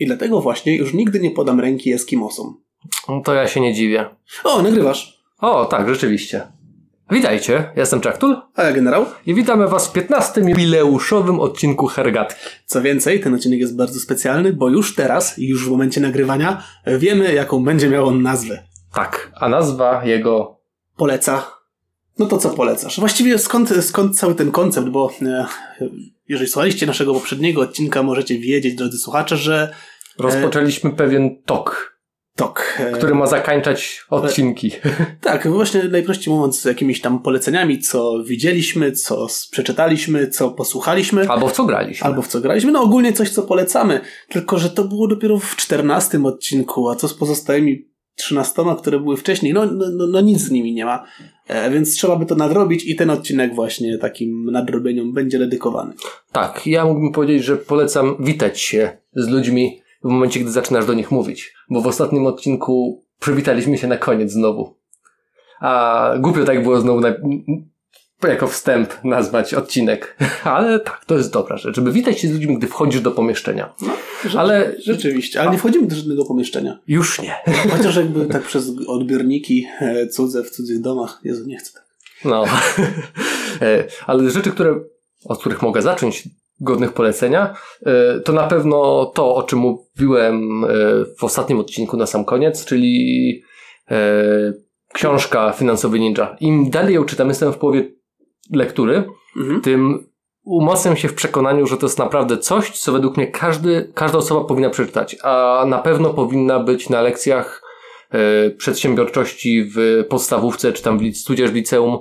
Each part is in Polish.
I dlatego właśnie już nigdy nie podam ręki Eskimosom. No to ja się nie dziwię. O, nagrywasz. O, tak, rzeczywiście. Witajcie, jestem Czaktul A ja generał? i witamy Was w 15. jubileuszowym odcinku Hergat. Co więcej, ten odcinek jest bardzo specjalny, bo już teraz, już w momencie nagrywania, wiemy, jaką będzie miał on nazwę. Tak, a nazwa jego... Poleca. No to co polecasz? Właściwie skąd, skąd cały ten koncept, bo e, jeżeli słuchaliście naszego poprzedniego odcinka, możecie wiedzieć, drodzy słuchacze, że Rozpoczęliśmy pewien tok, tok. e, który ma zakańczać odcinki. Tak, właśnie najprościej mówiąc, jakimiś tam poleceniami, co widzieliśmy, co przeczytaliśmy, co posłuchaliśmy. Albo w co graliśmy. Albo w co graliśmy, no ogólnie coś, co polecamy. Tylko, że to było dopiero w czternastym odcinku, a co z pozostałymi trzynastoma, które były wcześniej? No, no, no, no nic z nimi nie ma. E, więc trzeba by to nadrobić i ten odcinek właśnie takim nadrobieniom będzie dedykowany. Tak, ja mógłbym powiedzieć, że polecam witać się z ludźmi w momencie, gdy zaczynasz do nich mówić. Bo w ostatnim odcinku przywitaliśmy się na koniec znowu. A głupio tak było znowu na, jako wstęp nazwać odcinek. Ale tak, to jest dobra rzecz, żeby witać się z ludźmi, gdy wchodzisz do pomieszczenia. Rzeczy, Ale- Rzeczywiście, ale nie wchodzimy do żadnego pomieszczenia. Już nie. Chociaż jakby tak przez odbiorniki e, cudze w cudzych domach. Jezu, nie chcę tak. No. E, Ale rzeczy, które, od których mogę zacząć, godnych polecenia, e, to na pewno to, o czym mówiłem e, w ostatnim odcinku na sam koniec, czyli e, książka Finansowy Ninja. Im dalej ją czytam, jestem w połowie lektury, Mhm. tym umacniam się w przekonaniu, że to jest naprawdę coś, co według mnie każdy, każda osoba powinna przeczytać, a na pewno powinna być na lekcjach przedsiębiorczości w podstawówce, czy tam w, tudzież w liceum,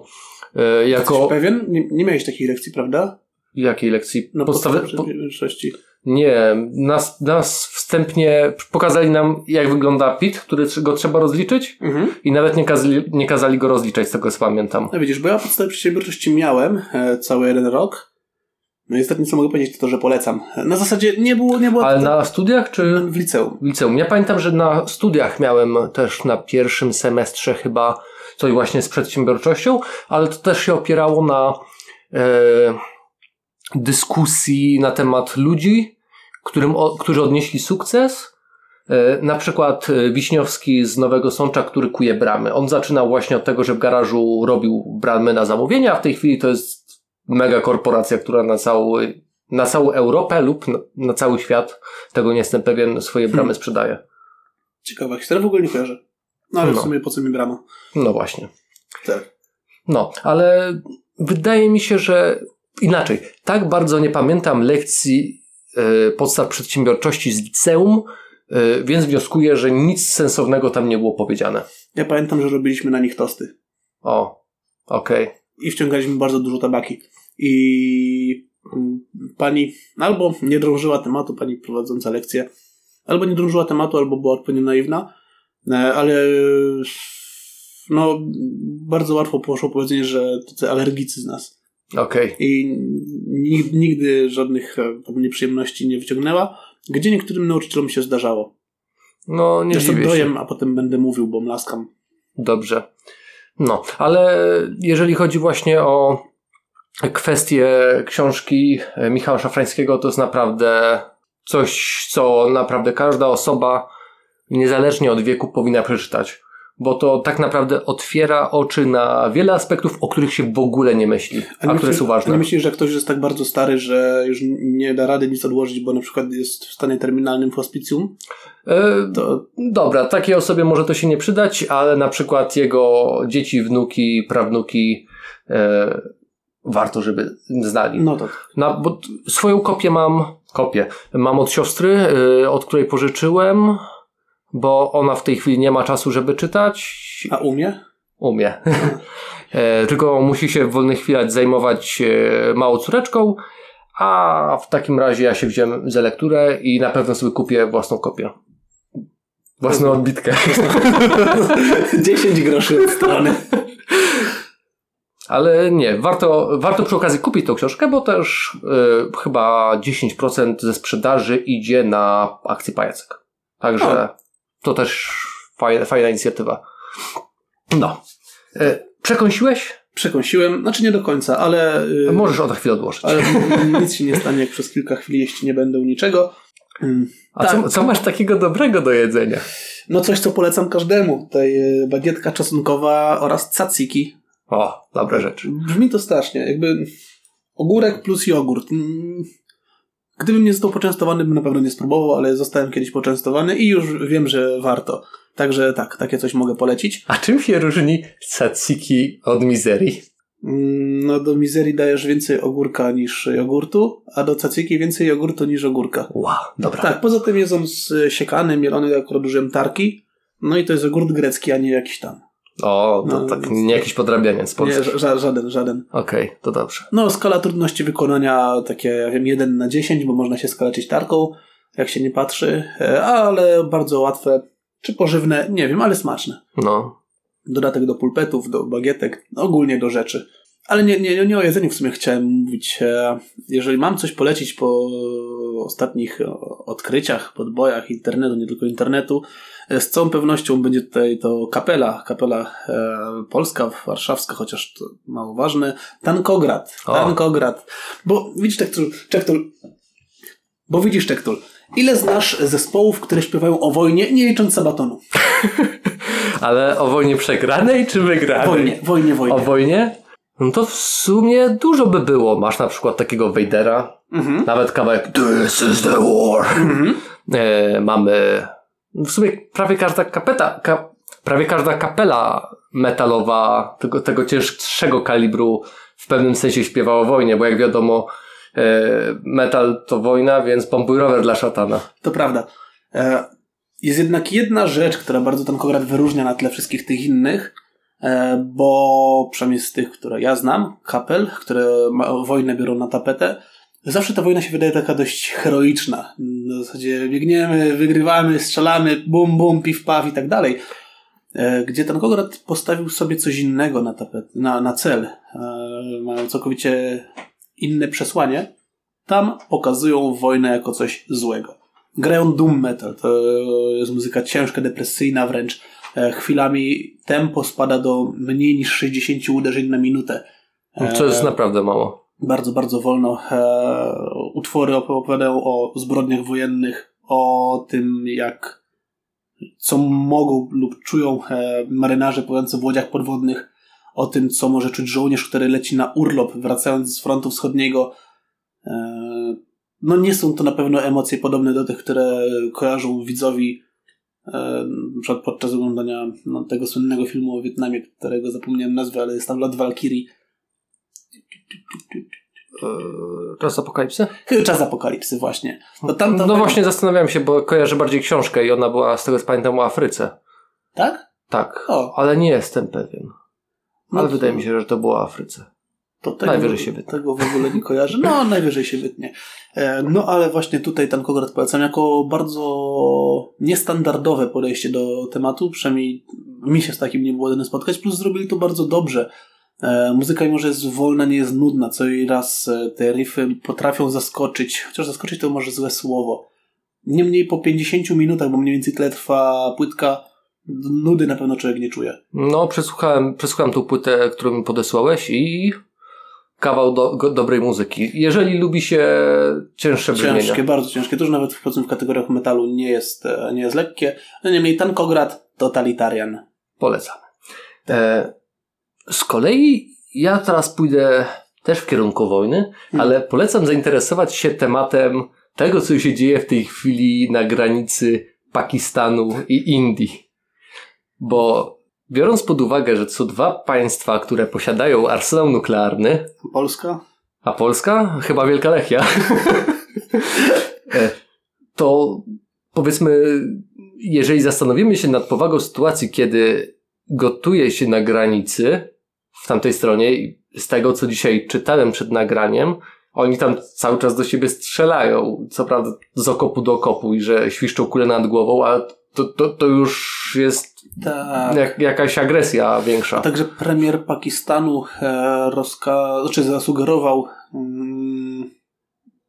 e, Jesteś jako... pewien? Nie, nie miałeś takiej lekcji, prawda? Jakiej lekcji? No Podstawy... podstawy Po... przedsiębiorczości. Nie, nas, nas wstępnie pokazali nam, jak wygląda PIT, który go trzeba rozliczyć Mhm. i nawet nie, kazali, nie kazali go rozliczać, z tego co pamiętam. No widzisz, bo ja podstawy przedsiębiorczości miałem e, cały jeden rok. No ostatnie co mogę powiedzieć to to, że polecam. Na zasadzie nie było, nie było Ale na studiach czy w liceum. w liceum? Ja pamiętam, że na studiach miałem też na pierwszym semestrze chyba coś właśnie z przedsiębiorczością, ale to też się opierało na e, dyskusji na temat ludzi, którym, którzy odnieśli sukces. E, Na przykład e, Wiśniowski z Nowego Sącza, który kuje bramy. On zaczynał właśnie od tego, że w garażu robił bramy na zamówienie, a w tej chwili to jest mega korporacja, która na cały, na całą Europę lub na, na cały świat, tego nie jestem pewien, swoje bramy Hmm. sprzedaje. Ciekawa historia, w ogóle nie kojarzę. No ale No. w sumie po co mi brama? No właśnie. Tak. No, ale wydaje mi się, że inaczej. Tak bardzo nie pamiętam lekcji e, podstaw przedsiębiorczości z liceum, e, więc wnioskuję, że nic sensownego tam nie było powiedziane. Ja pamiętam, że robiliśmy na nich tosty. O, okej. I wciągaliśmy bardzo dużo tabaki. I mm, pani albo nie drążyła tematu, pani prowadząca lekcję, albo nie drążyła tematu, albo była odpowiednio naiwna, e, ale no bardzo łatwo poszło powiedzenie, że tacy alergicy z nas. Okej. I nigdy, żadnych e, nieprzyjemności nie wyciągnęła, gdzie niektórym nauczycielom się zdarzało. No, nie Zresztą dojem, a potem będę mówił, bo mlaskam. Dobrze. No, ale jeżeli chodzi właśnie o kwestię książki e, Michała Szafrańskiego, to jest naprawdę coś, co naprawdę każda osoba, niezależnie od wieku, powinna przeczytać. Bo to tak naprawdę otwiera oczy na wiele aspektów, o których się w ogóle nie myśli, a, nie które myślisz- są ważne. Nie myślisz, że ktoś jest tak bardzo stary, że już nie da rady nic odłożyć, bo na przykład jest w stanie terminalnym w hospicjum? E, To Dobra, takiej osobie może to się nie przydać, ale na przykład jego dzieci, wnuki, prawnuki e, warto, żeby znali. no tak. Na, bo swoją kopię mam, kopię, mam od siostry, y, od której pożyczyłem, bo ona w tej chwili nie ma czasu, żeby czytać. A umie? Umie. e, tylko musi się w wolnych chwilach zajmować e, małą córeczką, a w takim razie ja się wziąłem za lekturę i na pewno sobie kupię własną kopię. Własną odbitkę. 10 groszy od strony. Ale nie, warto, warto przy okazji kupić tą książkę, bo też y, chyba 10% ze sprzedaży idzie na akcję Pajacek. Także to też fajna, fajna inicjatywa. No. Y, przekąsiłeś? Przekąsiłem, znaczy nie do końca, ale, y, Możesz o to chwilę odłożyć. ale nic się nie stanie, jak przez kilka chwil jeść nie będę niczego. Mm. A Tak. co, co masz takiego dobrego do jedzenia? No coś, co polecam każdemu. Tutaj e, bagietka czosnkowa oraz tzatziki. O, dobra rzecz. Brzmi to strasznie. Jakby ogórek plus jogurt. Gdybym nie został poczęstowany, bym na pewno nie spróbował, ale zostałem kiedyś poczęstowany i już wiem, że warto. Także tak, takie coś mogę polecić. A czym się różni tzatziki od mizerii? Mm, No do mizerii dajesz więcej ogórka niż jogurtu, a do tzatziki więcej jogurtu niż ogórka. Wow, dobra. Tak, poza tym jest on siekany, mielony, akurat użyłem tarki. No i to jest ogór grecki, a nie jakiś tam. O, to No, tak nie jakiś podrabianiec Nie, polski. ża- żaden, żaden. Okej, to dobrze. No, skala trudności wykonania takie, ja wiem, 1 na 10, bo można się skaleczyć tarką, jak się nie patrzy, e, ale bardzo łatwe, czy pożywne, nie wiem, ale smaczne. No, Dodatek do pulpetów, do bagietek, ogólnie do rzeczy. Ale nie, nie, nie o jedzeniu w sumie chciałem mówić. E, Jeżeli mam coś polecić po ostatnich odkryciach, podbojach internetu, nie tylko internetu, z całą pewnością będzie tutaj to kapela, kapela e, polska, warszawska, chociaż to mało ważne, Tankograd, O. Tankograd. Bo widzisz, Tektul, Czektul, bo widzisz, Tektul, ile znasz zespołów, które śpiewają o wojnie, nie licząc Sabatonu? ale o wojnie przegranej czy wygranej? Wojnie, wojnie, wojnie. O wojnie? No to w sumie dużo by było. Masz na przykład takiego Vadera, Mhm. nawet kawałek This is the war. Mhm. E, mamy w sumie prawie każda kapeta, ka, prawie każda kapela metalowa tego, tego cięższego kalibru w pewnym sensie śpiewa o wojnie, bo jak wiadomo e, metal to wojna, więc pompuj rower dla szatana. To prawda. E, Jest jednak jedna rzecz, która bardzo Tankograd wyróżnia na tle wszystkich tych innych, e, bo przynajmniej z tych, które ja znam, kapel, które wojnę biorą na tapetę, zawsze ta wojna się wydaje taka dość heroiczna. W zasadzie biegniemy, wygrywamy, strzelamy, bum, bum, piw, paw i tak dalej. E, Gdzie Tankograd postawił sobie coś innego na, tapet, na, na cel. E, Mają całkowicie inne przesłanie. Tam pokazują wojnę jako coś złego. Grają doom metal. To jest muzyka ciężka, depresyjna wręcz. E, Chwilami tempo spada do mniej niż 60 uderzeń na minutę. E, To jest naprawdę mało. Bardzo, bardzo wolno. E, utwory opowiadają o zbrodniach wojennych, o tym, jak co mogą lub czują e, marynarze pływający w łodziach podwodnych, o tym, co może czuć żołnierz, który leci na urlop, wracając z frontu wschodniego. E, no nie są to na pewno emocje podobne do tych, które kojarzą widzowi na podczas oglądania no, tego słynnego filmu o Wietnamie, którego zapomniałem nazwy, ale jest tam Lot Valkyrie. Czas apokalipsy? Czas apokalipsy, właśnie. No, tam, tam No właśnie zastanawiałem się, bo kojarzę bardziej książkę i ona była, z tego co pamiętam, o Afryce. Tak? Tak, O. ale nie jestem pewien. No Ale to- wydaje mi się, że to było o Afryce. To tego, Najwyżej się wytnie. Tego w ogóle nie kojarzę. No, najwyżej się wytnie. E, No, ale właśnie tutaj Tankograd polecam jako bardzo niestandardowe podejście do tematu. Przynajmniej mi się z takim nie było dane spotkać. Plus zrobili to bardzo dobrze. E, Muzyka, mimo że jest wolna, nie jest nudna. Co i raz e, te riffy potrafią zaskoczyć. Chociaż zaskoczyć to może złe słowo. Niemniej po 50 minutach, bo mniej więcej tyle trwa płytka, nudy na pewno człowiek nie czuje. No, przesłuchałem, przesłuchałem tą płytę, którą mi podesłałeś i kawał do, go, dobrej muzyki. Jeżeli lubi się cięższe brzmienia. Ciężkie, bardzo ciężkie. To już nawet w kategoriach metalu nie jest, e, nie jest lekkie. No niemniej Tankograd, Totalitarian. Polecam. E, z kolei ja teraz pójdę też w kierunku wojny, Hmm. ale polecam zainteresować się tematem tego, co się dzieje w tej chwili na granicy Pakistanu i Indii. Bo biorąc pod uwagę, że są dwa państwa, które posiadają arsenał nuklearny, Polska? a Polska? Chyba Wielka Lechia. E, to powiedzmy, jeżeli zastanowimy się nad powagą sytuacji, kiedy gotuje się na granicy w tamtej stronie, i z tego co dzisiaj czytałem przed nagraniem, oni tam cały czas do siebie strzelają, co prawda z okopu do okopu i że świszczą kule nad głową, ale to, to, to już jest Tak. jak, jakaś agresja większa. A także premier Pakistanu e, rozka- znaczy zasugerował mm,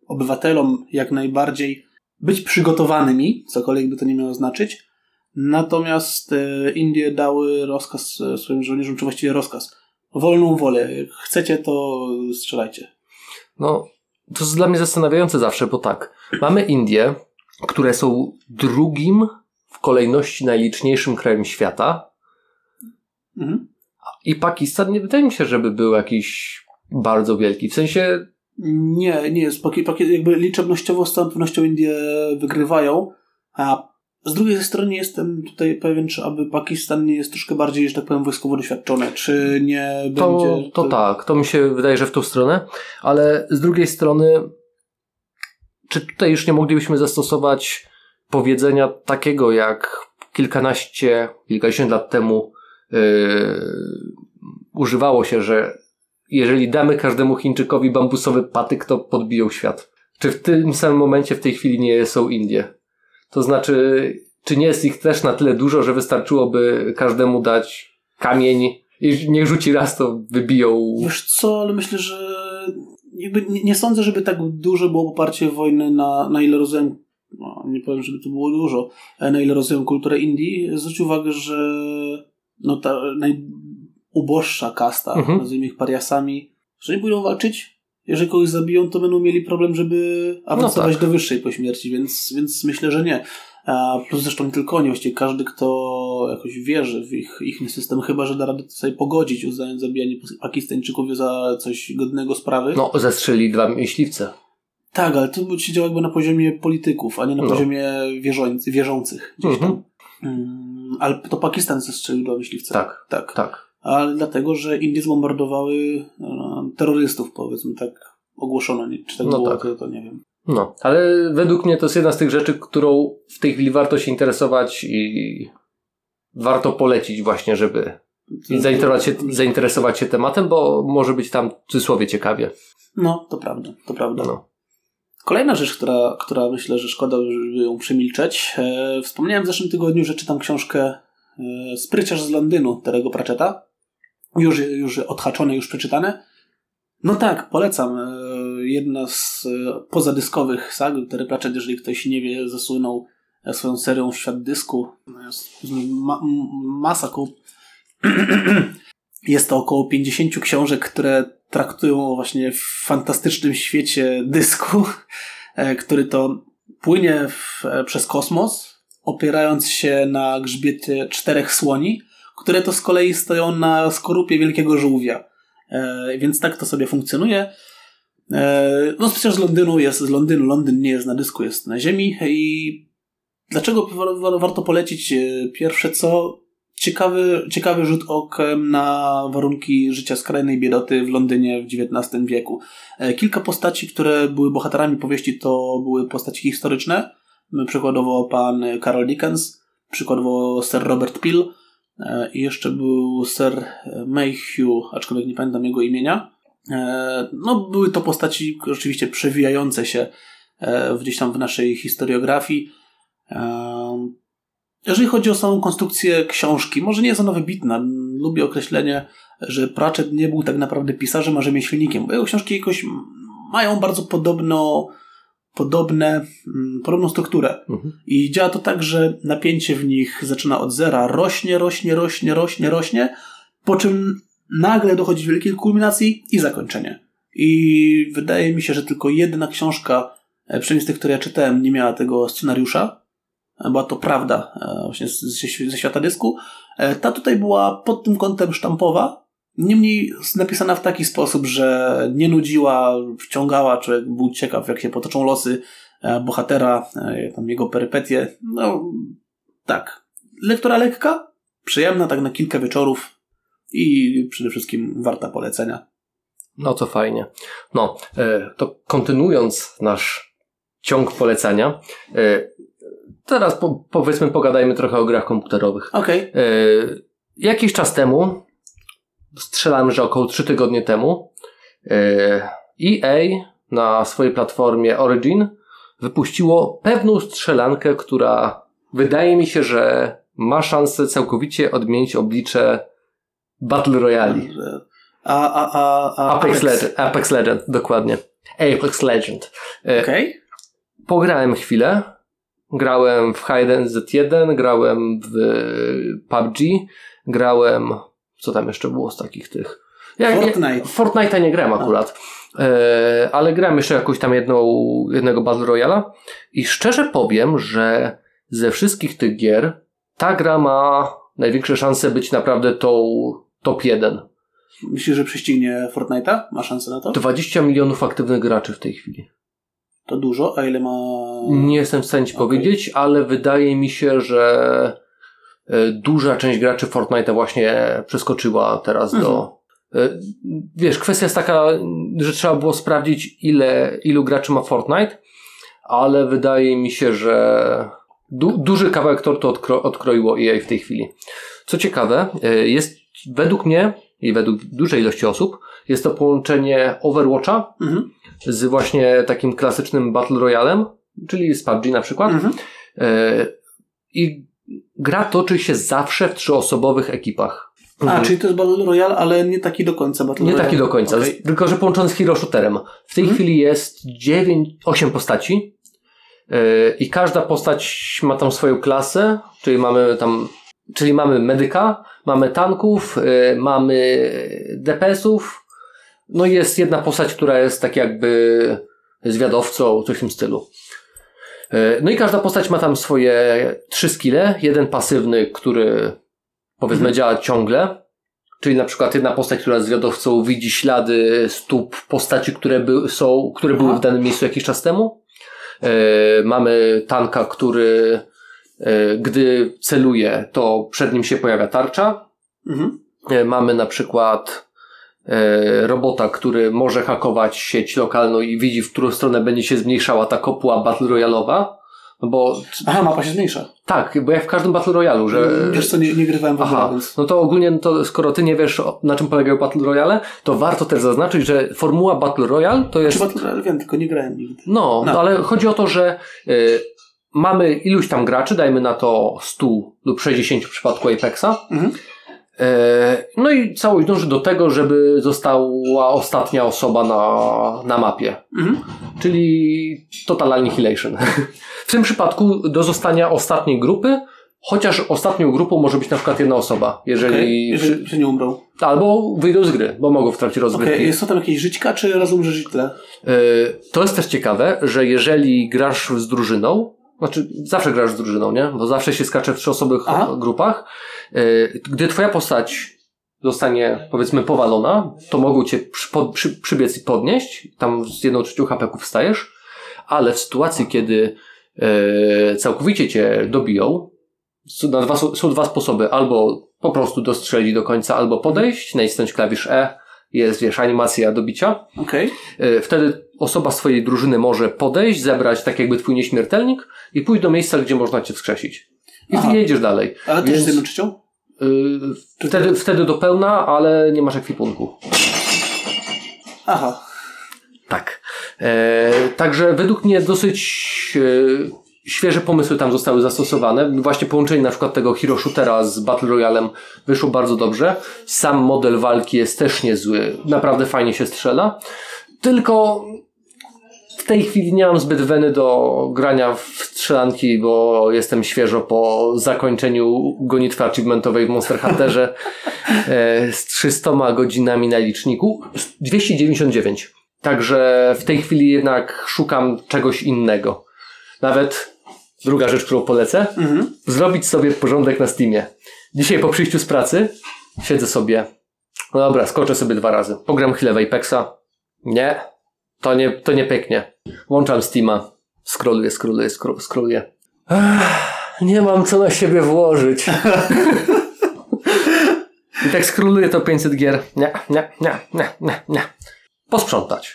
obywatelom jak najbardziej być przygotowanymi, cokolwiek by to nie miało znaczyć. Natomiast e, Indie dały rozkaz e, swoim żołnierzom, czy właściwie rozkaz. Wolną wolę. Chcecie, to strzelajcie. No, to jest dla mnie zastanawiające zawsze, bo tak, mamy Indię, które są drugim w kolejności najliczniejszym krajem świata. Mhm. I Pakistan nie wydaje mi się, żeby był jakiś bardzo wielki. W sensie Nie, nie jest. Paki, paki, jakby liczebnościowo z całą pewnością Indie wygrywają, a z drugiej strony jestem tutaj pewien, czy aby Pakistan nie jest troszkę bardziej, że tak powiem, wojskowo doświadczony, czy nie to, będzie... to tak, to mi się wydaje, że w tą stronę, ale z drugiej strony, czy tutaj już nie moglibyśmy zastosować powiedzenia takiego, jak kilkanaście, kilkadziesiąt lat temu yy, używało się, że jeżeli damy każdemu Chińczykowi bambusowy patyk, to podbiją świat. Czy w tym samym momencie w tej chwili nie są Indie? To znaczy, czy nie jest ich też na tyle dużo, że wystarczyłoby każdemu dać kamień i niech rzuci raz, to wybiją. Wiesz co, ale myślę, że jakby nie, nie sądzę, żeby tak duże było poparcie wojny na, na ile rozumiem, no, nie powiem, żeby to było dużo, na ile rozumiem kulturę Indii. Zwróć uwagę, że no ta najuboższa kasta, Mhm. nazwijmy ich pariasami, że nie pójdą walczyć, jeżeli kogoś zabiją, to będą mieli problem, żeby awansować tak. do wyższej po śmierci, więc, więc myślę, że nie. A plus zresztą nie tylko oni, właściwie każdy, kto jakoś wierzy w ich, ich system, chyba że da radę sobie pogodzić, uznając zabijanie Pakistańczyków za coś godnego sprawy. No, zestrzeli dwa myśliwce. Tak, ale to by się działo jakby na poziomie polityków, a nie na No. poziomie wierząc, wierzących gdzieś Mhm. tam. Mm, ale to Pakistan zestrzelił do myśliwca. Tak, tak. tak. Ale dlatego, że Indie zbombardowały e, terrorystów, powiedzmy tak ogłoszono. Nie, czy tak No było, tak. To, to nie wiem. No, ale według mnie to jest jedna z tych rzeczy, którą w tej chwili warto się interesować i warto polecić właśnie, żeby i zainteresować się, zainteresować się tematem, bo może być tam w cudzysłowie ciekawie. No, to prawda, to prawda. No. Kolejna rzecz, która, która myślę, że szkoda, żeby ją przemilczeć. E, wspomniałem w zeszłym tygodniu, że czytam książkę e, Spryciarz z Londynu Terego Pratchetta. Już, już odhaczone, już przeczytane. No tak, polecam. E, jedna z e, pozadyskowych sag. Terry Pratchett, jeżeli ktoś nie wie, zasłynął e, swoją serią Świat Dysku. Ma, masa koło... Jest to około 50 książek, które traktują właśnie w fantastycznym świecie dysku, który to płynie w, przez kosmos, opierając się na grzbiecie czterech słoni, które to z kolei stoją na skorupie wielkiego żółwia. E, więc tak to sobie funkcjonuje. E, no przecież z Londynu jest z Londynu, Londyn nie jest na dysku, jest na ziemi i dlaczego wa- wa- warto polecić? E, Pierwsze co, ciekawy, ciekawy rzut okiem na warunki życia skrajnej biedoty w Londynie w XIX wieku. Kilka postaci, które były bohaterami powieści, to były postaci historyczne. Przykładowo pan Carol Dickens, przykładowo Sir Robert Peel i jeszcze był Sir Mayhew, aczkolwiek nie pamiętam jego imienia. E, No, były to postaci oczywiście przewijające się e, gdzieś tam w naszej historiografii. E, jeżeli chodzi o samą konstrukcję książki, może nie jest ona wybitna. Lubię określenie, że Pratchett nie był tak naprawdę pisarzem, a rzemieślnikiem, bo jego książki jakoś mają bardzo podobno, podobne, mm, podobną strukturę. Mhm. I działa to tak, że napięcie w nich zaczyna od zera, rośnie, rośnie, rośnie, rośnie, rośnie, po czym nagle dochodzi do wielkiej kulminacji i zakończenie. I wydaje mi się, że tylko jedna książka, e, przynajmniej z tych, które ja czytałem, nie miała tego scenariusza. E, Była to prawda e, właśnie ze, świata dysku. Ta tutaj była pod tym kątem sztampowa, niemniej napisana w taki sposób, że nie nudziła, wciągała, człowiek był ciekaw, jak się potoczą losy e, bohatera, e, tam jego perypetie. No, tak. Lektura lekka, przyjemna, tak na kilka wieczorów i przede wszystkim warta polecenia. No to fajnie. No, e, to kontynuując nasz ciąg polecania, teraz po, powiedzmy pogadajmy trochę o grach komputerowych. Okej. E, Jakiś czas temu, strzelam, że około 3 tygodnie temu, e, EA na swojej platformie Origin wypuściło pewną strzelankę, która wydaje mi się, że ma szansę całkowicie odmienić oblicze Battle Royale. A, a, a, a Apex, Legend, Apex Legend, dokładnie. Apex Legend. E, Okej. Pograłem chwilę. Grałem w Hide Z1, grałem w PUBG, grałem. Co tam jeszcze było z takich tych? Ja, Fortnite. Nie, Fortnite'a nie grałem akurat. E, ale grałem jeszcze jakąś tam jedną, jednego Battle Royale'a i szczerze powiem, że ze wszystkich tych gier ta gra ma największe szanse być naprawdę tą top 1. Myślisz, że prześcignie Fortnite'a? Ma szansę na to? 20 milionów aktywnych graczy w tej chwili. To dużo, a ile ma... Nie jestem w stanie ci Okej. powiedzieć, ale wydaje mi się, że duża część graczy Fortnite'a właśnie przeskoczyła teraz do. e, Wiesz, kwestia jest taka, że trzeba było sprawdzić, ile, ilu graczy ma Fortnite, ale wydaje mi się, że du, duży kawałek tortu odkro, odkroiło EA w tej chwili. Co ciekawe, e, jest według mnie i według dużej ilości osób, jest to połączenie Overwatcha Mhm. z właśnie takim klasycznym Battle Royalem, czyli z PUBG na przykład. Mhm. E, I gra toczy się zawsze w trzyosobowych ekipach. A, Mhm. czyli to jest Battle Royale, ale nie taki do końca Battle Nie Royale. taki do końca, z- tylko że połączony z hero shooterem. W tej Mhm. chwili jest 9, 8 postaci e, i każda postać ma tam swoją klasę, czyli mamy tam, czyli mamy medyka, mamy tanków, e, mamy DPS-ów, no i jest jedna postać, która jest tak jakby zwiadowcą, coś w tym stylu. E, No i każda postać ma tam swoje trzy skille. Jeden pasywny, który powiedzmy Mhm. działa ciągle. Czyli na przykład jedna postać, która jest zwiadowcą widzi ślady stóp postaci, które, by, są, które były w danym miejscu jakiś czas temu. E, mamy tanka, który e, gdy celuje, to przed nim się pojawia tarcza. Mhm. Mamy na przykład robota, który może hakować sieć lokalną i widzi, w którą stronę będzie się zmniejszała ta kopuła Battle Royalowa. No bo Aha, mapa się zmniejsza. tak, bo jak w każdym Battle Royalu, że. Wiesz co, nie, nie grywałem w ogóle, Aha, więc... no to ogólnie, no to skoro ty nie wiesz, na czym polegają Battle Royale, to warto też zaznaczyć, że formuła Battle Royale to jest. Czy Battle Royale wiem, tylko nie grałem nigdy. No, No. no. ale chodzi o to, że y, mamy iluś tam graczy, dajmy na to 100 lub 60 w przypadku Apexa. Mhm. E, No i całość dąży do tego, żeby została ostatnia osoba na, na mapie. Mhm. Czyli Total Annihilation. W tym przypadku do zostania ostatniej grupy, chociaż ostatnią grupą może być na przykład jedna osoba, jeżeli, Okej, Jeżeli się nie umrą. albo wyjdą z gry, bo mogą w trakcie rozgrywki. jest to tam jakieś żyćka, czy rozumiem, że źle? E, To jest też ciekawe, że jeżeli grasz z drużyną, znaczy zawsze grasz z drużyną, nie? Bo zawsze się skacze w trzyosobowych Aha. grupach. E, Gdy twoja postać zostanie, powiedzmy, powalona, to mogą cię przy, pod, przy, przybiec i podnieść. Tam z jedną trzecią HP wstajesz. Ale w sytuacji, kiedy e, całkowicie cię dobiją, są, dwa, są dwa sposoby. Albo po prostu dostrzelić do końca, albo podejść, nacisnąć klawisz E. Jest, wiesz, animacja dobicia. Okej. E, Wtedy osoba swojej drużyny może podejść, zebrać tak jakby twój nieśmiertelnik i pójść do miejsca, gdzie można cię wskrzesić. I Aha. ty jedziesz dalej. Ale też Więc- z jedną trzecią? Yy, wtedy, wtedy do pełna, ale nie masz ekwipunku. Aha. Tak. E, także według mnie dosyć e, świeże pomysły tam zostały zastosowane. Właśnie połączenie na przykład tego hero shootera z Battle Royalem wyszło bardzo dobrze. Sam model walki jest też niezły. Naprawdę fajnie się strzela. Tylko w tej chwili nie mam zbyt weny do grania w strzelanki, bo jestem świeżo po zakończeniu gonitwy achievementowej w Monster Hunterze e, z 300 godzinami na liczniku. 299. Także w tej chwili jednak szukam czegoś innego. Nawet druga rzecz, którą polecę, Mhm. zrobić sobie porządek na Steamie. Dzisiaj po przyjściu z pracy siedzę sobie. No dobra, skoczę sobie dwa razy. Pogram chwilę w Apexa. Nie, to nie, to nie pyknie. Włączam Steama. Scrolluję, scrolluję, scro- scrolluję. Ech, nie mam co na siebie włożyć. I tak scrolluję to 500 gier. Nie, nie, nie, nie, nie, nie. Posprzątać.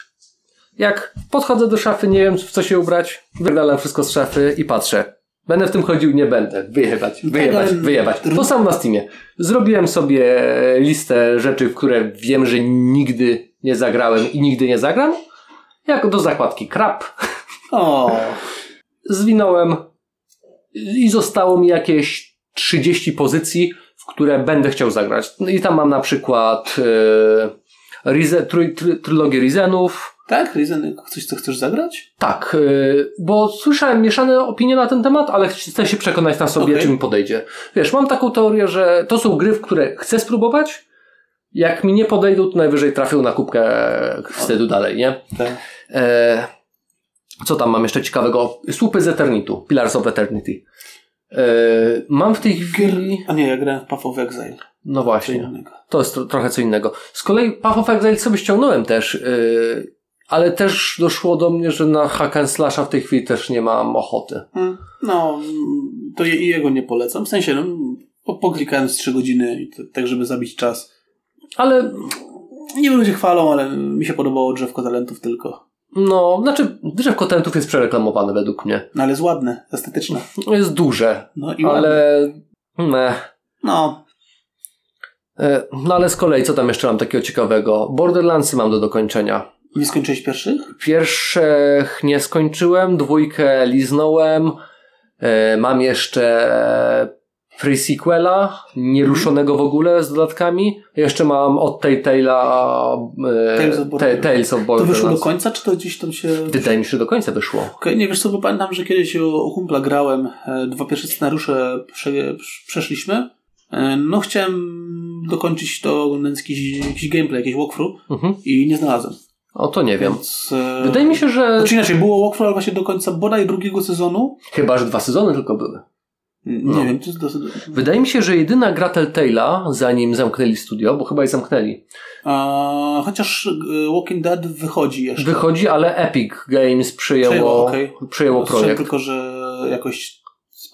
Jak podchodzę do szafy, nie wiem w co się ubrać, wydalam wszystko z szafy i patrzę. Będę w tym chodził, nie będę. Wyjebać, wyjebać, wyjebać. To samo na Steamie. Zrobiłem sobie listę rzeczy, w które wiem, że nigdy nie zagrałem i nigdy nie zagram. Jak do zakładki krab. O. Zwinąłem i zostało mi jakieś 30 pozycji, w które będę chciał zagrać. No i tam mam na przykład Rize, try, trylogię Rizenów, Tak? Ryzen, coś, co chcesz zagrać? Tak, yy, bo słyszałem mieszane opinie na ten temat, ale chcę się przekonać na sobie, Okej. czy mi podejdzie. Wiesz, mam taką teorię, że to są gry, w które chcę spróbować Jak mi nie podejdą, to najwyżej trafią na kubkę wstydu dalej, nie? Tak. E, co tam mam jeszcze ciekawego? Słupy z Eternitu, Pillars of Eternity. E, mam w tej chwili... A nie, ja grałem w Path of Exile. No właśnie. To jest tro- trochę co innego. Z kolei Path of Exile sobie ściągnąłem też, yy, ale też doszło do mnie, że na hack and slasha w tej chwili też nie mam ochoty. Mm, No, to i jego nie polecam. W sensie, no, po, poklikałem z 3 godziny, tak żeby zabić czas. Ale Nie wiem, ludzie chwalą, ale mi się podobało drzewko talentów tylko. no, znaczy drzewko talentów jest przereklamowane według mnie. No ale jest ładne, estetyczne. Jest duże, No i ładne. ale... Meh. No, E, No ale z kolei, co tam jeszcze mam takiego ciekawego? Borderlandsy mam do dokończenia. Nie skończyłeś pierwszych? Pierwszych nie skończyłem, dwójkę liznąłem. E, mam jeszcze free sequela, nieruszonego w ogóle z dodatkami. Jeszcze mam od tej Tale'a e, Tales of Borderlands. To wyszło do końca, czy to gdzieś tam się... Wydaje mi się, że do końca wyszło. Okej, nie wiesz co, bo pamiętam, że kiedyś u u kumpla grałem, e, dwa pierwsze scenariusze prze, przeszliśmy. No chciałem dokończyć to jakiś, jakiś gameplay, jakiś walkthrough Mhm. i nie znalazłem. O, to nie wiem. Więc, e, Wydaje mi się, że Znaczy inaczej, było walkthrough, ale właśnie do końca bodaj drugiego sezonu. chyba, że dwa sezony tylko były. Nie No. wiem, to jest dosyć... Wydaje mi się, że jedyna gra Telltale'a, zanim zamknęli studio, bo chyba je zamknęli, A, chociaż e, Walking Dead wychodzi jeszcze. wychodzi, ale Epic Games przyjęło, Przejęło, okej. przyjęło projekt. tylko, że jakoś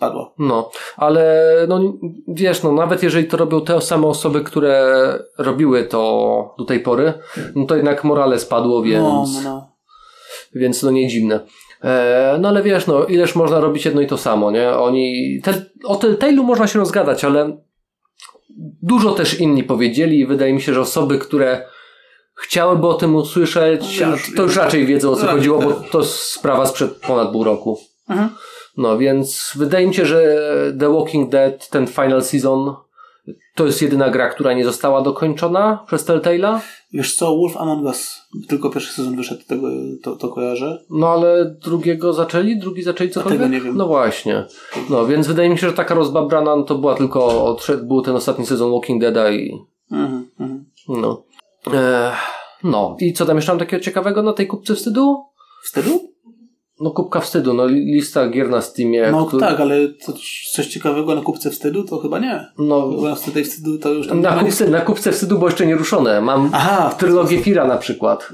spadła. No, ale no, wiesz, no, nawet jeżeli to robią te same osoby, które robiły to do tej pory, no to jednak morale spadło, więc No, no, no. więc no nie dziwne. E, no ale wiesz, no ileż można robić jedno i to samo, nie? Oni, te, o Telltale'u można się rozgadać, ale dużo też inni powiedzieli i wydaje mi się, że osoby, które chciałyby o tym usłyszeć, No, to już raczej wiedzą o co chodziło, bo tak. to sprawa sprzed ponad pół roku. Mhm. No więc wydaje mi się, że The Walking Dead, ten final season, to jest jedyna gra, która nie została dokończona przez Telltale'a. Wiesz co, Wolf Among Us, tylko pierwszy sezon wyszedł, tego, to, to kojarzę. No ale drugiego zaczęli? Drugi zaczęli cokolwiek? tego nie wiem. No właśnie. No więc wydaje mi się, że taka rozbabrana no, to była tylko, odszedł, był ten ostatni sezon Walking Dead'a i Mhm, mhm. no. E, no i co tam jeszcze mam takiego ciekawego na tej kupce wstydu? Wstydu? No kubka wstydu, no li- lista gier na Steamie. No który- tak, ale to coś ciekawego na kupce wstydu to chyba nie. No, tej wstydu to już tam na, kupce, na kupce wstydu, bo jeszcze nie ruszone. Mam Aha, trylogię Fira na przykład.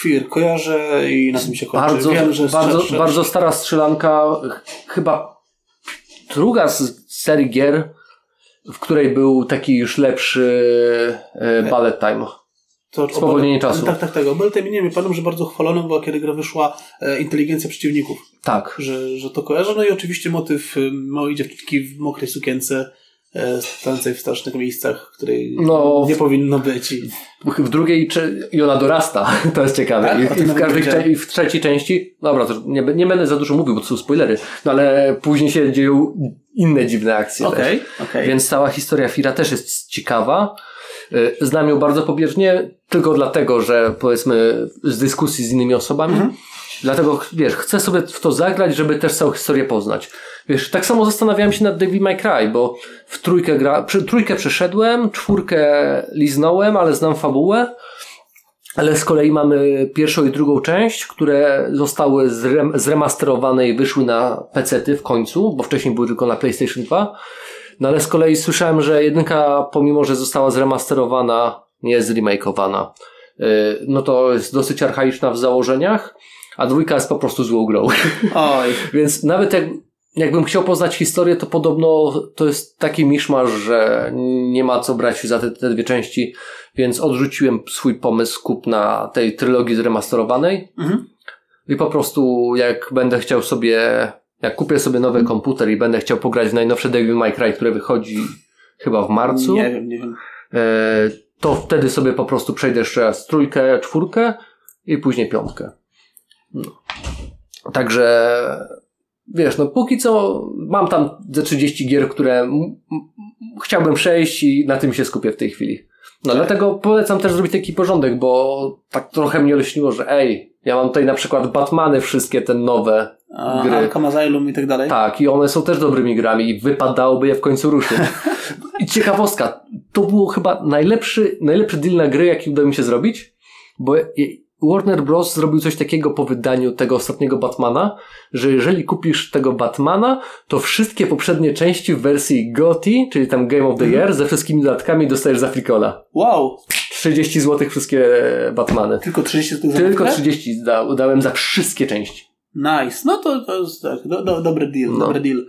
Fear, kojarzę i na tym się kończy. Bardzo, Wiem, że bardzo, strze- bardzo stara strzelanka, ch- chyba druga z serii gier, w której był taki już lepszy e, bullet time. To, spowolnienie czasu. Tak, tak, tak. Wiem, pamiętam, że bardzo chwalonym była, kiedy gra wyszła e, inteligencja przeciwników. Tak. Że, że to kojarzę. No i oczywiście motyw e, małej dziewczynki w mokrej sukience e, stojącej w strasznych miejscach, której No, nie powinno być. I... W drugiej i ona dorasta, to jest ciekawe. Tak? I, w każdej cze- I w trzeciej części, dobra, to nie, nie będę za dużo mówił, bo to są spoilery, no ale później się dzieją inne dziwne akcje. też. Okej, okej. Więc cała historia Fira też jest ciekawa. Y, Znam ją bardzo pobieżnie, tylko dlatego, że powiedzmy z dyskusji z innymi osobami. Mhm. Dlatego, wiesz, chcę sobie w to zagrać, żeby też całą historię poznać. Wiesz, tak samo zastanawiałem się nad Devil May Cry, bo w trójkę gra, przy, trójkę przeszedłem, czwórkę liznąłem, ale znam fabułę. Ale z kolei mamy pierwszą i drugą część, które zostały zrem, zremasterowane i wyszły na PC-ty w końcu, bo wcześniej były tylko na PlayStation 2. No ale z kolei słyszałem, że jedynka, pomimo że została zremasterowana, nie jest remakeowana. Yy, No to jest dosyć archaiczna w założeniach, a dwójka jest po prostu złą grą. Oj, Więc nawet jak, jakbym chciał poznać historię, to podobno to jest taki miszmasz, że nie ma co brać za te, te dwie części, więc odrzuciłem swój pomysł kupna tej trylogii zremasterowanej mhm. i po prostu jak będę chciał sobie, jak kupię sobie nowy komputer i będę chciał pograć w najnowsze Devil May Cry, które wychodzi chyba w marcu, nie wiem, nie wiem. e, to wtedy sobie po prostu przejdę jeszcze raz trójkę, czwórkę i później piątkę. No. Także wiesz, no póki co mam tam ze 30 gier, które chciałbym przejść i na tym się skupię w tej chwili. No dlatego polecam też zrobić taki porządek, bo tak trochę mnie leśniło, że ej, ja mam tutaj na przykład Batmany wszystkie te nowe, A, Gry. Arkham Asylum i tak dalej. tak, i one są też dobrymi grami i wypadałoby je w końcu ruszyć. I ciekawostka, to było chyba najlepszy, najlepszy deal na gry, jaki udało mi się zrobić, bo Warner Bros. zrobił coś takiego po wydaniu tego ostatniego Batmana, że jeżeli kupisz tego Batmana, to wszystkie poprzednie części w wersji GOTY, czyli tam Game of the Year, ze wszystkimi dodatkami dostajesz za frikola. Wow! 30 zł wszystkie Batmany. Tylko 30 zł Tylko chwilę? 30 da, dałem za wszystkie części. Nice. No to, to jest tak, do, do, dobry deal, No. dobry deal.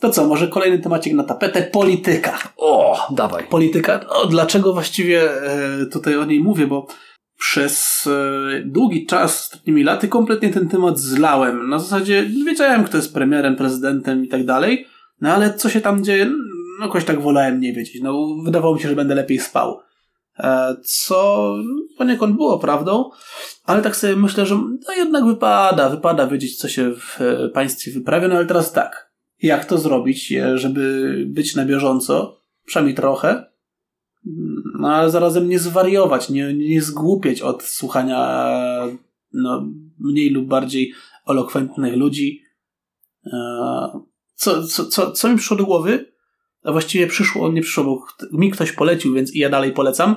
To co, może kolejny temacik na tapetę? Polityka. O, dawaj. Polityka. O, dlaczego właściwie e, tutaj o niej mówię? Bo przez e, długi czas, ostatnimi laty, kompletnie ten temat zlałem. Na zasadzie wiedziałem, kto jest premierem, prezydentem i tak dalej, no ale co się tam dzieje, no jakoś tak wolałem nie wiedzieć. No, wydawało mi się, że będę lepiej spał. E, co poniekąd było prawdą, ale tak sobie myślę, że no jednak wypada, wypada wiedzieć, co się w e, państwie wyprawia, no ale teraz tak. Jak to zrobić, e, żeby być na bieżąco? Przynajmniej trochę. No ale zarazem nie zwariować, nie, nie zgłupieć od słuchania no, mniej lub bardziej elokwentnych ludzi. Co, co, co, co mi przyszło do głowy? A właściwie przyszło, nie przyszło, bo mi ktoś polecił, więc i ja dalej polecam.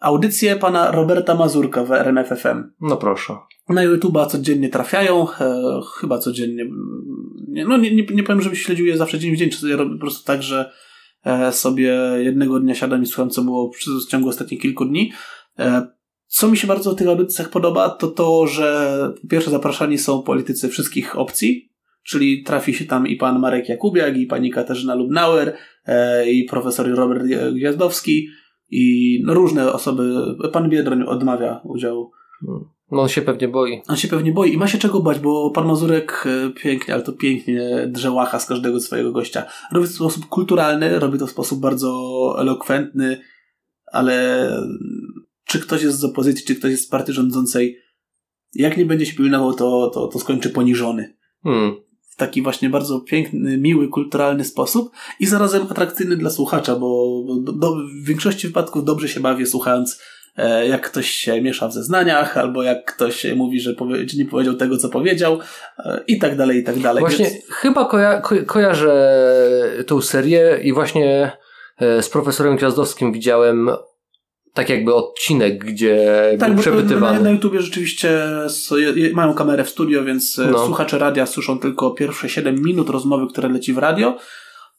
Audycję pana Roberta Mazurka w RMFFM. No proszę. Na YouTube'a codziennie trafiają, e, chyba codziennie. mm, Nie, no nie, nie, nie powiem, żebym śledził je zawsze dzień w dzień, czy ja robię po prostu tak, że e, sobie jednego dnia siadam i słucham, co było przez w ciągu ostatnich kilku dni. E, co mi się bardzo w tych audycjach podoba, to to, że po pierwsze zapraszani są politycy wszystkich opcji, czyli trafi się tam i pan Marek Jakubiak, i pani Katarzyna Lubnauer, e, i profesor Robert Gwiazdowski, i no, różne osoby. Pan Biedroń odmawia udziału No on się pewnie boi. on się pewnie boi i ma się czego bać, bo pan Mazurek e, pięknie, ale to pięknie drze łacha z każdego swojego gościa. Robi to w sposób kulturalny, robi to w sposób bardzo elokwentny, ale czy ktoś jest z opozycji, czy ktoś jest z partii rządzącej, jak nie będzie się pilnował, to, to, to skończy poniżony. Hmm. W taki właśnie bardzo piękny, miły, kulturalny sposób i zarazem atrakcyjny dla słuchacza, bo bo do, w większości wypadków dobrze się bawię słuchając e, jak ktoś się miesza w zeznaniach, albo jak ktoś mówi, że, powie, nie powiedział tego, co powiedział e, i tak dalej, i tak dalej. Właśnie Więc, chyba koja ko kojarzę tą serię i właśnie e, z profesorem Gwiazdowskim widziałem tak jakby odcinek, gdzie tak, był bo to na, przepytywany. na YouTubie rzeczywiście mają kamerę w studio, więc e, No. słuchacze radia słyszą tylko pierwsze 7 minut rozmowy, które leci w radio,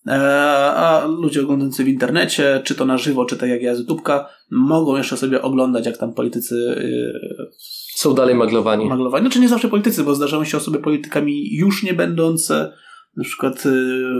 e, a ludzie oglądający w internecie, czy to na żywo, czy tak jak ja z YouTubka, mogą jeszcze sobie oglądać, jak tam politycy e, Są dalej maglowani. maglowani. Znaczy nie zawsze politycy, bo zdarzają się osoby politykami już nie będące. Na przykład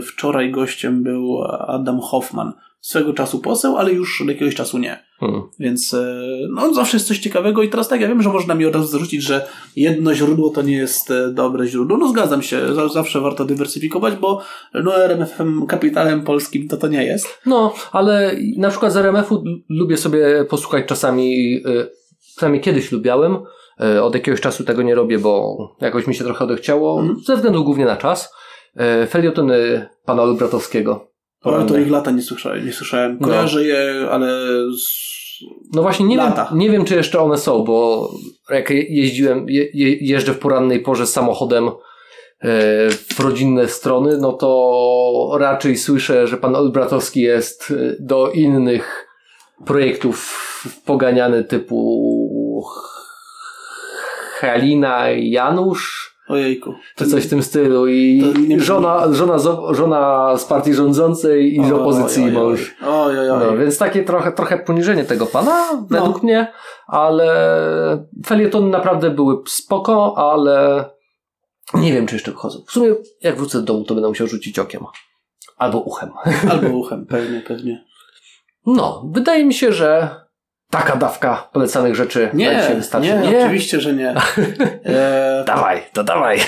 wczoraj gościem był Adam Hoffman. Swego czasu poseł, ale już od jakiegoś czasu nie. Hmm. Więc y, no, zawsze jest coś ciekawego i teraz tak, ja wiem, że można mi od razu zarzucić, że jedno źródło to nie jest e, dobre źródło. No zgadzam się, za- zawsze warto dywersyfikować, bo no RMFM kapitalem polskim to to nie jest. No, ale na przykład z RMF-u lubię sobie posłuchać czasami, y, przynajmniej kiedyś lubiałem, od jakiegoś czasu tego nie robię, bo jakoś mi się trochę odechciało, Mhm. ze względu głównie na czas. Y, Felietony pana Olbratowskiego. Ale to ich lata nie słyszałem. Nie słyszałem. No. Kojarzę je, ale. No właśnie nie wiem, nie wiem, czy jeszcze one są, bo jak je- jeździłem, je, je, jeżdżę w porannej porze samochodem e, w rodzinne strony, no to raczej słyszę, że pan Olbratowski jest e, do innych projektów poganiany typu Halina i Janusz, ojejku. czy coś w tym stylu i żona, żona, z- żona z partii rządzącej i z opozycji mąż. No, więc takie trochę, trochę poniżenie tego pana, według mnie, ale felietony naprawdę były spoko, ale nie wiem, czy jeszcze wychodzą. W sumie, jak wrócę do domu, to będę musiał rzucić okiem. Albo uchem. Albo uchem, pewnie, pewnie. No, wydaje mi się, że taka dawka polecanych rzeczy Nie, dzisiaj wystarczy. nie, oczywiście, że nie. E, Dawaj, to dawaj.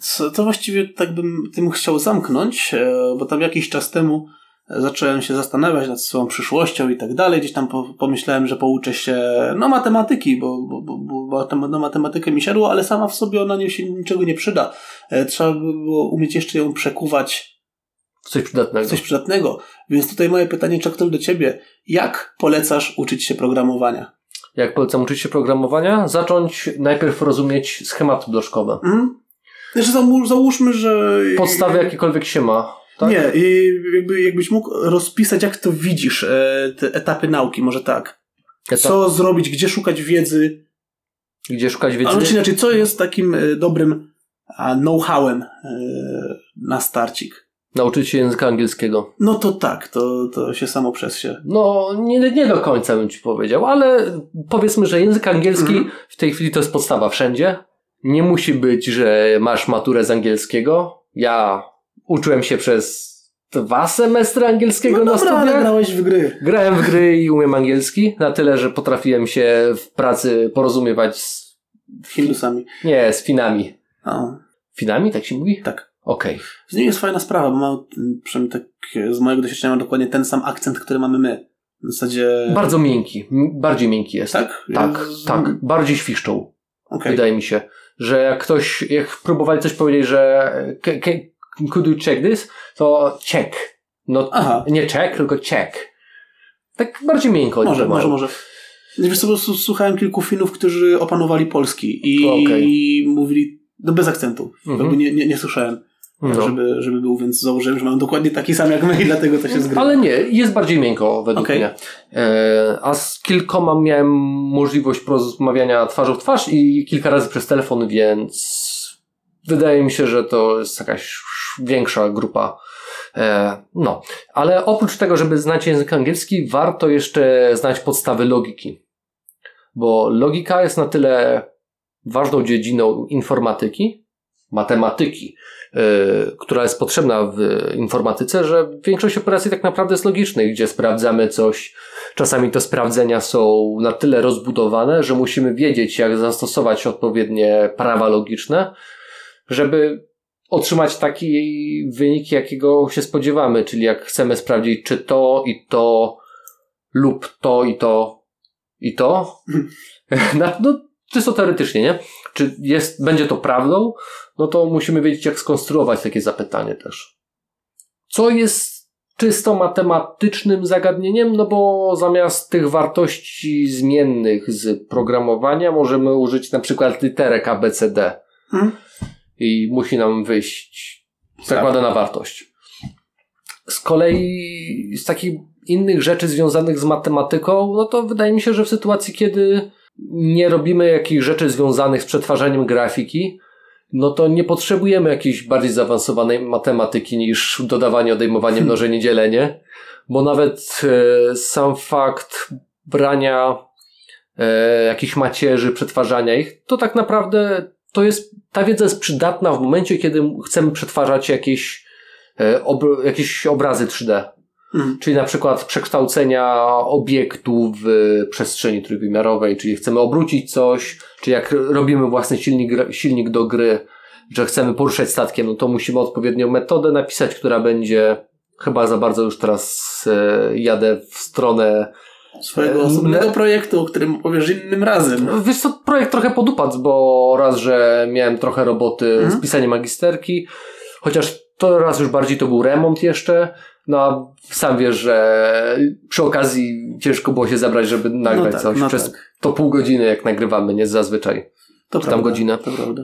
co, to właściwie tak bym tym chciał zamknąć, e, bo tam jakiś czas temu zacząłem się zastanawiać nad swoją przyszłością i tak dalej. Gdzieś tam po, pomyślałem, że pouczę się no matematyki, bo, bo, bo, bo, na matematykę mi siadło, ale sama w sobie ona nie, się niczego nie przyda. E, Trzeba by było umieć jeszcze ją przekuwać Coś przydatnego. coś przydatnego. Więc tutaj moje pytanie, Czaktel, do ciebie. Jak polecasz uczyć się programowania? Jak polecam uczyć się programowania? Zacząć najpierw rozumieć schematy bloczkowe. Mhm. Znaczy załóż, załóżmy, że... Podstawy jakiekolwiek się ma. tak? Nie, i jakby, jakbyś mógł rozpisać, jak to widzisz, e, te etapy nauki, może tak. Etap- Co zrobić, gdzie szukać wiedzy, Gdzie szukać wiedzy? ale czy inaczej, co jest takim e, dobrym a, know-howem e, na starcik? Nauczyć się języka angielskiego. No to tak, to, to się samo przez się. No, nie, nie do końca bym ci powiedział, ale powiedzmy, że język angielski Mhm. w tej chwili to jest podstawa wszędzie. Nie musi być, że masz maturę z angielskiego. Ja uczyłem się przez dwa semestry angielskiego No na dobra, ale studiach. grałeś w gry. Grałem w gry i umiem angielski, na tyle, że potrafiłem się w pracy porozumiewać z, Hindusami. nie, z Finami. O, Finami, tak się mówi? tak. Okej. Z nim jest fajna sprawa, bo ma, mm, przynajmniej tak z mojego doświadczenia, ma dokładnie ten sam akcent, który mamy my. W zasadzie... Bardzo miękki, bardziej miękki jest. Tak? Tak, Z- tak, bardziej świszczą. Okej. Wydaje mi się, że jak ktoś, jak próbowali coś powiedzieć, że "Ca- ca- could you check this, to check. No, Aha. nie check, tylko check. Tak bardziej miękko. Może, może, może. Wiesz co, słuchałem kilku Finów, którzy opanowali polski i Okej. mówili, no bez akcentu, Mhm. jakby nie, nie, nie słyszałem, No. żeby, żeby był, więc założyłem, że mają dokładnie taki sam jak my i dlatego to się zgrywa. Ale nie, jest bardziej miękko według Okej. mnie. E, a z kilkoma miałem możliwość porozmawiania twarzą w twarz i kilka razy przez telefon, więc wydaje mi się, że to jest jakaś większa grupa. E, no, ale oprócz tego, żeby znać język angielski, warto jeszcze znać podstawy logiki. Bo logika jest na tyle ważną dziedziną informatyki, matematyki, yy, która jest potrzebna w informatyce, że większość operacji tak naprawdę jest logicznych, gdzie sprawdzamy coś. Czasami te sprawdzenia są na tyle rozbudowane, że musimy wiedzieć, jak zastosować odpowiednie prawa logiczne, żeby otrzymać taki wynik, jakiego się spodziewamy, czyli jak chcemy sprawdzić, czy to i to lub to i to i to, no czysto teoretycznie, nie? Czy jest, będzie to prawdą, no to musimy wiedzieć, jak skonstruować takie zapytanie też. Co jest czysto matematycznym zagadnieniem, no bo zamiast tych wartości zmiennych z programowania możemy użyć na przykład literek ABCD Hmm? i musi nam wyjść zakładana wartość. Z kolei z takich innych rzeczy związanych z matematyką, no to wydaje mi się, że w sytuacji, kiedy nie robimy jakichś rzeczy związanych z przetwarzaniem grafiki, no to nie potrzebujemy jakiejś bardziej zaawansowanej matematyki niż dodawanie, odejmowanie, mnożenie, dzielenie, bo nawet e, sam fakt brania e, jakichś macierzy, przetwarzania ich, to tak naprawdę to jest, ta wiedza jest przydatna w momencie, kiedy chcemy przetwarzać jakieś, e, ob, jakieś obrazy 3D. Mhm. Czyli na przykład przekształcenia obiektu w przestrzeni trójwymiarowej, czyli chcemy obrócić coś, czy jak robimy własny silnik, silnik do gry, że chcemy poruszać statkiem, no to musimy odpowiednią metodę napisać, która będzie chyba za bardzo już teraz e, jadę w stronę Swojego E, osobnego ne- projektu, o którym opowiesz innym razem. No, Wiesz co, projekt trochę podupadł, bo raz, że miałem trochę roboty Mhm. z pisaniem magisterki, chociaż to raz już bardziej to był remont jeszcze, no a sam wiesz, że przy okazji ciężko było się zabrać, żeby nagrać tak, coś no przez tak. to pół godziny, jak nagrywamy, nie zazwyczaj. To czy tam godzinę. To prawda.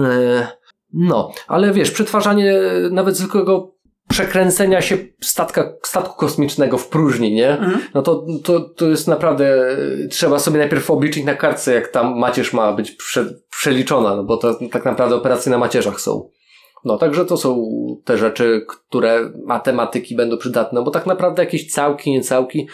E, No, ale wiesz, przetwarzanie nawet zwykłego przekręcenia się statka, statku kosmicznego w próżni, nie? Mhm. No to, to, to jest naprawdę, trzeba sobie najpierw obliczyć na kartce, jak tam macierz ma być prze, przeliczona, no bo to tak naprawdę operacje na macierzach są. No, także to są te rzeczy, które matematyki będą przydatne, bo tak naprawdę jakieś całki, niecałki,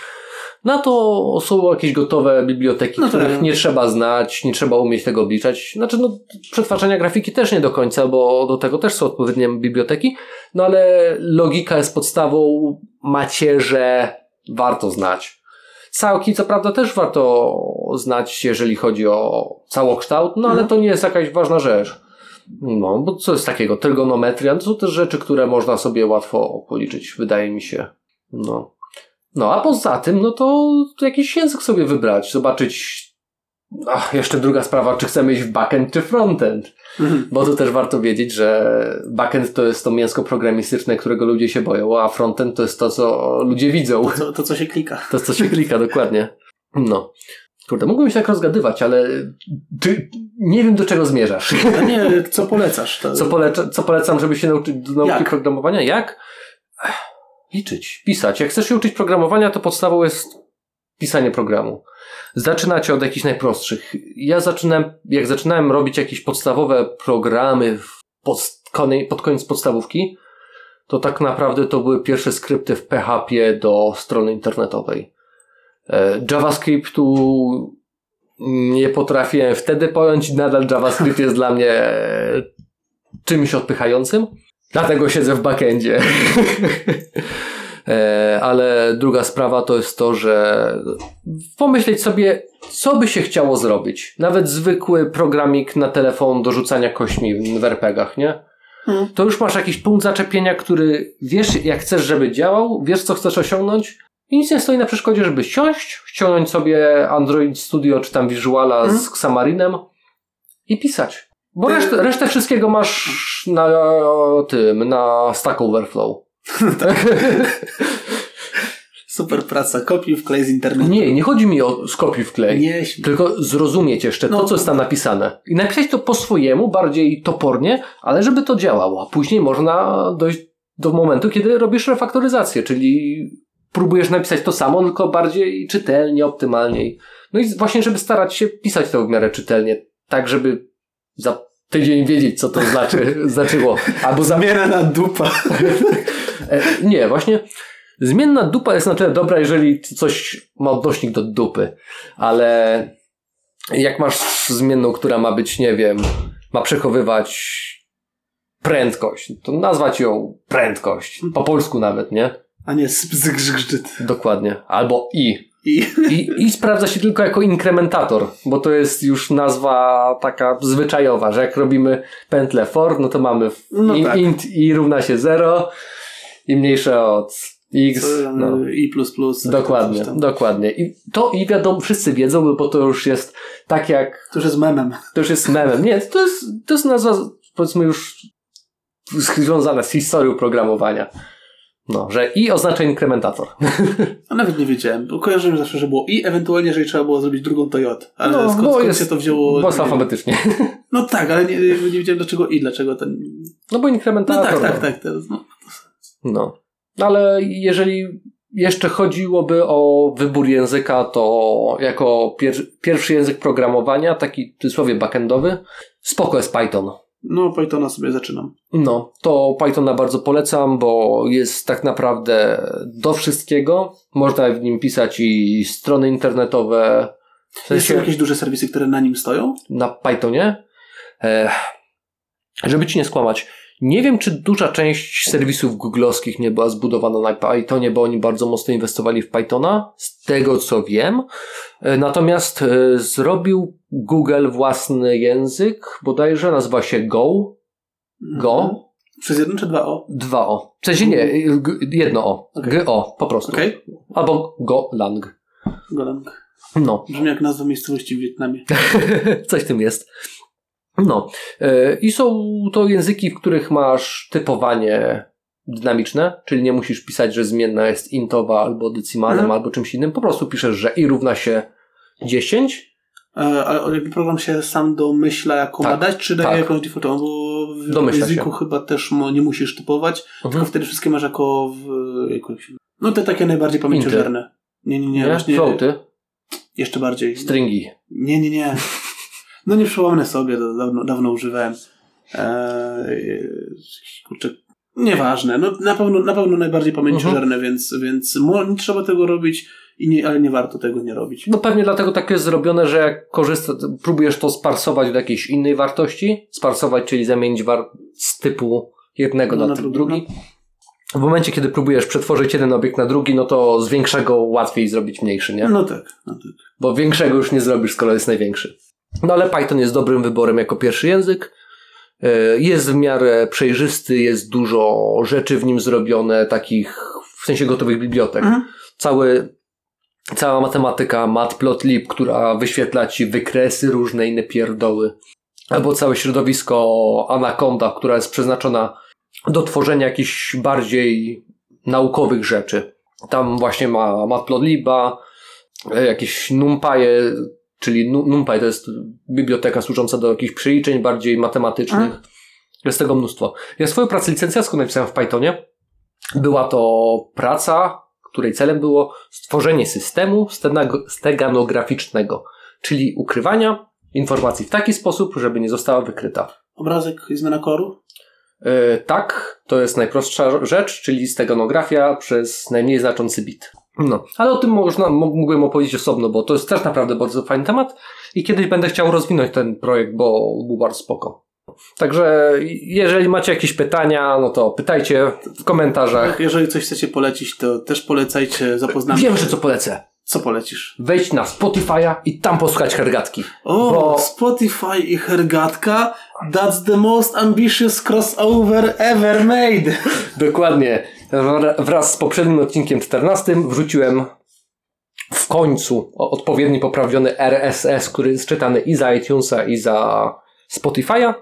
na to są jakieś gotowe biblioteki, No tak. których nie trzeba znać, nie trzeba umieć tego obliczać. Znaczy, no, przetwarzania grafiki też nie do końca, bo do tego też są odpowiednie biblioteki, no ale logika jest podstawą, macierze warto znać. Całki, co prawda, też warto znać, jeżeli chodzi o całokształt, no ale Mhm. to nie jest jakaś ważna rzecz. No, bo co jest takiego? Trygonometria, to są też rzeczy, które można sobie łatwo policzyć, wydaje mi się. No. No, a poza tym, no to, to jakiś język sobie wybrać, zobaczyć. Ach, jeszcze druga sprawa, czy chcemy iść w backend czy frontend. Mhm. Bo to też warto wiedzieć, że backend to jest to mięsko programistyczne, którego ludzie się boją, a frontend to jest to, co ludzie widzą. To, to, co się klika. To, co się klika, dokładnie. No. Kurde, mógłbym się tak rozgadywać, ale ty nie wiem, do czego zmierzasz. No nie, co polecasz? To... Co, poleca, co polecam, żeby się nauczyć do nauki Jak? programowania? Jak? liczyć, pisać. Jak chcesz się uczyć programowania, to podstawą jest pisanie programu. Zaczynacie od jakichś najprostszych. Ja zaczynałem, jak zaczynałem robić jakieś podstawowe programy pod, pod koniec podstawówki, to tak naprawdę to były pierwsze skrypty w PHP do strony internetowej. E, JavaScriptu nie potrafiłem wtedy pojąć, nadal JavaScript jest dla mnie czymś odpychającym. Dlatego siedzę w backendzie. E, ale druga sprawa to jest to, że pomyśleć sobie, co by się chciało zrobić. Nawet zwykły programik na telefon do rzucania kośmi w RPGach, nie? Hmm. To już masz jakiś punkt zaczepienia, który wiesz, jak chcesz, żeby działał, wiesz, co chcesz osiągnąć i nic nie stoi na przeszkodzie, żeby siąść, ściągnąć sobie Android Studio czy tam Visuala hmm. z Xamarinem i pisać. Bo resztę, resztę wszystkiego masz na tym, na Stack Overflow. tak. Super praca, kopiuj wklej z internetu. Nie, nie chodzi mi o skopiuj wklej. Nie, tylko zrozumieć jeszcze no. to, co jest tam napisane. I napisać to po swojemu, bardziej topornie, ale żeby to działało. A później można dojść do momentu, kiedy robisz refaktoryzację, czyli próbujesz napisać to samo, tylko bardziej czytelnie, optymalniej. No i właśnie, żeby starać się pisać to w miarę czytelnie, tak żeby za tydzień wiedzieć, co to znaczy, znaczyło. Albo Zmiana dupa. E, nie, właśnie zmienna dupa jest na tyle dobra, jeżeli coś ma odnośnik do dupy, ale jak masz zmienną, która ma być, nie wiem, ma przechowywać prędkość, to nazwać ją prędkość. Po polsku nawet, nie? A nie zgrzyt. Dokładnie. Albo i. I. I, I sprawdza się tylko jako inkrementator, bo to jest już nazwa taka zwyczajowa, że jak robimy pętlę for, no to mamy no tak. int i równa się 0 i mniejsze od x. No. I plus plus. Dokładnie, dokładnie. I to i wiadomo, wszyscy wiedzą, bo to już jest tak jak... To już jest memem. To już jest memem. Nie, to jest, to jest nazwa powiedzmy już związana z historią programowania. No, że i oznacza inkrementator. A nawet nie wiedziałem. Kojarzyłem zawsze, że było i, ewentualnie, jeżeli trzeba było zrobić drugą Toyotę. Ale no, skąd, skąd jest, się to wzięło? Bo alfabetycznie. No tak, ale nie, nie wiedziałem dlaczego i, dlaczego ten... No bo inkrementator. No tak, tak, tak. To, no. no. Ale jeżeli jeszcze chodziłoby o wybór języka, to jako pier pierwszy język programowania, taki w cudzysłowie backendowy, spoko jest Python. No, Pythona sobie zaczynam. No, to Pythona bardzo polecam, bo jest tak naprawdę do wszystkiego. Można w nim pisać i strony internetowe. W sensie, Są jakieś duże serwisy, które na nim stoją? Na Pythonie? E, żeby ci nie skłamać, nie wiem, czy duża część serwisów googlowskich nie była zbudowana na Pythonie, bo oni bardzo mocno inwestowali w Pythona, z tego co wiem. E, natomiast e, zrobił Google własny język, bodajże nazywa się Go. Go. Mhm. Przez jedno czy dwa O? Dwa O. W sensie nie, jedno O. Okay. G-O, po prostu. Okay. Albo Golang. Golang. No. Brzmi jak nazwa miejscowości w Wietnamie. Coś w tym jest. No. E, I są to języki, w których masz typowanie dynamiczne, czyli nie musisz pisać, że zmienna jest intowa albo decymalem mhm. albo czymś innym. Po prostu piszesz, że i równa się 10. E, ale program się sam domyśla, jaką tak, ma dać, czy daje tak. jakąś defaultową? Bo w domyśla języku się. chyba też nie musisz typować, mhm. tylko wtedy wszystkie masz jako w. No te takie najbardziej pamięciożerne. Nie, nie, nie. nie? Floaty. Jeszcze bardziej. Stringi. Nie, nie, nie. No nie przypomnę sobie, to dawno, dawno używałem. Eee, kurczę, nieważne. No, na, pewno, na pewno najbardziej pamięciożerne, uh-huh. więc, więc nie trzeba tego robić, i nie, ale nie warto tego nie robić. No pewnie dlatego tak jest zrobione, że jak korzystasz, próbujesz to sparsować do jakiejś innej wartości, sparsować, czyli zamienić war- z typu jednego no, na, typ drugi. No. W momencie, kiedy próbujesz przetworzyć jeden obiekt na drugi, no to z większego łatwiej zrobić mniejszy, nie? No tak, no tak. Bo większego już nie zrobisz, skoro jest największy. No ale Python jest dobrym wyborem jako pierwszy język. E, jest w miarę przejrzysty, jest dużo rzeczy w nim zrobione, takich w sensie gotowych bibliotek. Mhm. Cały, cała matematyka matplotlib, która wyświetla ci wykresy, różne inne pierdoły. Albo całe środowisko Anaconda, która jest przeznaczona do tworzenia jakichś bardziej naukowych rzeczy. Tam właśnie ma matplotlib'a, e, jakieś numpy'e, czyli NumPy to jest biblioteka służąca do jakichś przeliczeń bardziej matematycznych. A? Jest tego mnóstwo. Ja swoją pracę licencjacką napisałem w Pythonie, Była to praca, której celem było stworzenie systemu steganograficznego, czyli ukrywania informacji w taki sposób, żeby nie została wykryta. Obrazek i zmiana koloru? Yy, tak, to jest najprostsza rzecz, czyli steganografia przez najmniej znaczący bit. No, ale o tym można, mógłbym opowiedzieć osobno, bo to jest też naprawdę bardzo fajny temat i kiedyś będę chciał rozwinąć ten projekt, bo był bardzo spoko. Także jeżeli macie jakieś pytania, no to pytajcie w komentarzach. Jeżeli coś chcecie polecić, to też polecajcie, zapoznamy Wiem, że co polecę. Co polecisz? Wejdź na Spotify'a i tam posłuchać hergatki. O, bo... Spotify i hergatka that's the most ambitious crossover ever made. Dokładnie. Wraz z poprzednim odcinkiem 14 wrzuciłem w końcu odpowiedni poprawiony RSS, który jest czytany i za iTunesa i za Spotify'a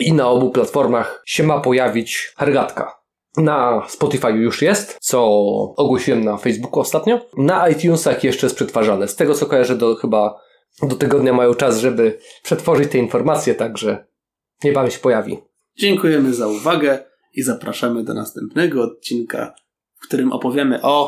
i na obu platformach się ma pojawić hergatka. Na Spotify już jest, co ogłosiłem na Facebooku ostatnio. Na iTunesach jeszcze jest przetwarzane. Z tego co kojarzę, do, chyba do tygodnia mają czas, żeby przetworzyć te informacje, także niebawem się pojawi. Dziękujemy za uwagę i zapraszamy do następnego odcinka, w którym opowiemy o